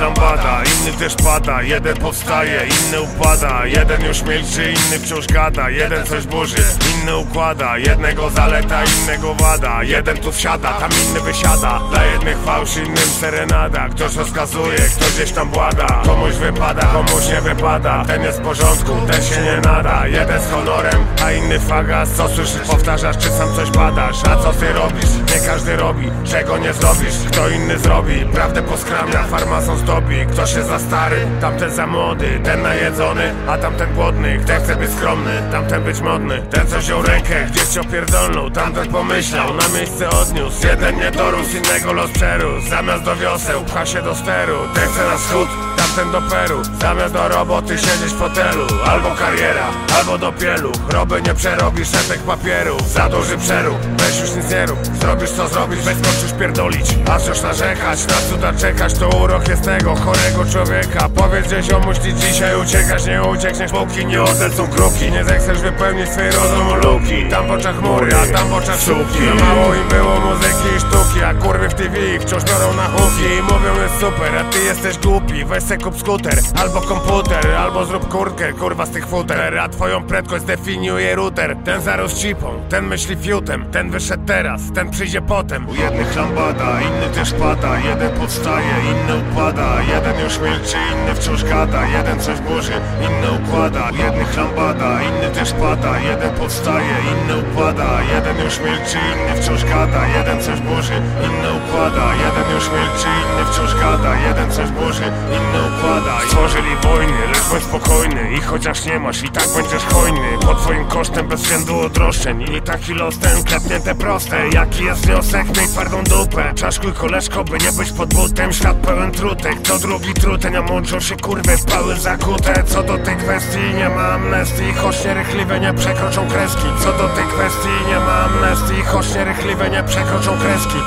lambada, inny też pada Jeden powstaje, inny upada. Jeden już milczy, inny wciąż gada. Jeden coś burzy, inny układa. Jednego zaleta, innego wada. Jeden tu wsiada, tam inny wysiada. Dla jednych fałsz, innym serenada. Ktoś rozkazuje, ktoś gdzieś tam błada. Komuś wypada, komuś nie wypada. Ten jest w porządku, ten się nie nada. Jeden z honorem, a inny fagas Co słyszysz, powtarzasz, czy sam coś badasz? A co ty robisz? Nie każdy robi Czego nie zrobisz, kto inny zrobi? Prawdę poskramia, farmazon zdobi Ktoś jest za stary, tamten za młody Ten najedzony, a tamten głodny Ten chce być skromny, tamten być modny Ten co wziął rękę, gdzieś cię opierdolnął Tamten pomyślał, na miejsce odniósł. Jeden nie dorósł, innego los przerósł. Zamiast do wioseł, pcha się do steru. Ten chce na wschód, tamten do Peru. Zamiast do roboty siedzieć w fotelu. Albo kariera, albo do pieluch Roby nie przerobisz setek papierów. Za duży przerób, weź już nic nie rób. Zrobisz co zrobisz, weź skoczysz pierdolić. A wciąż narzekać, na cuda czekać To urok jest tego chorego człowieka. Powiedz gdzieś o myśli dzisiaj uciekasz Nie uciekniesz póki nie odlecą kruki Nie zechcesz wypełnić swej rozumu luki. Tam w oczach chmury, a tam w oczach Za mało im było muzyki i sztuki A kurwy TV wciąż biorą na huki I mówią jest super, a ty jesteś głupi. Weź se kup skuter, albo komputer Albo zrób kurkę, kurwa z tych futer. A twoją prędkość zdefiniuje router. Ten zarósł cipą, ten myśli fiutem Ten wyszedł teraz, ten przyjdzie potem. U jednych lambada, inny też pada. Jeden powstaje, inny upada. Jeden już milczy, inny wciąż gada. Jeden coś burzy, inny układa. U jednych lambada, inny też pada. Jeden powstaje, inny upada Jeden już milczy, inny wciąż gada. Jeden coś burzy, inny układa. Jeden już milczy, inny wciąż gada. Jeden coś burzy, inny układa. Stworzyli wojny, lecz bądź spokojny. I chociaż nie masz, i tak będziesz hojny. Pod twoim kosztem bez względu odroszczeń I taki los ten klepnięte proste. Jaki jest wniosek? Miej twardą dupę. Czaszkuj koleżko, by nie być pod butem. Świat pełen trutek, to drugi truteń A mączą się kurwy pały zakute. Co do tej kwestii nie ma amnestii. Choć nierychliwe nie przekroczą kreski. Co do tej kwestii nie ma amnestii Choć nierychliwe nie przekroczą kreski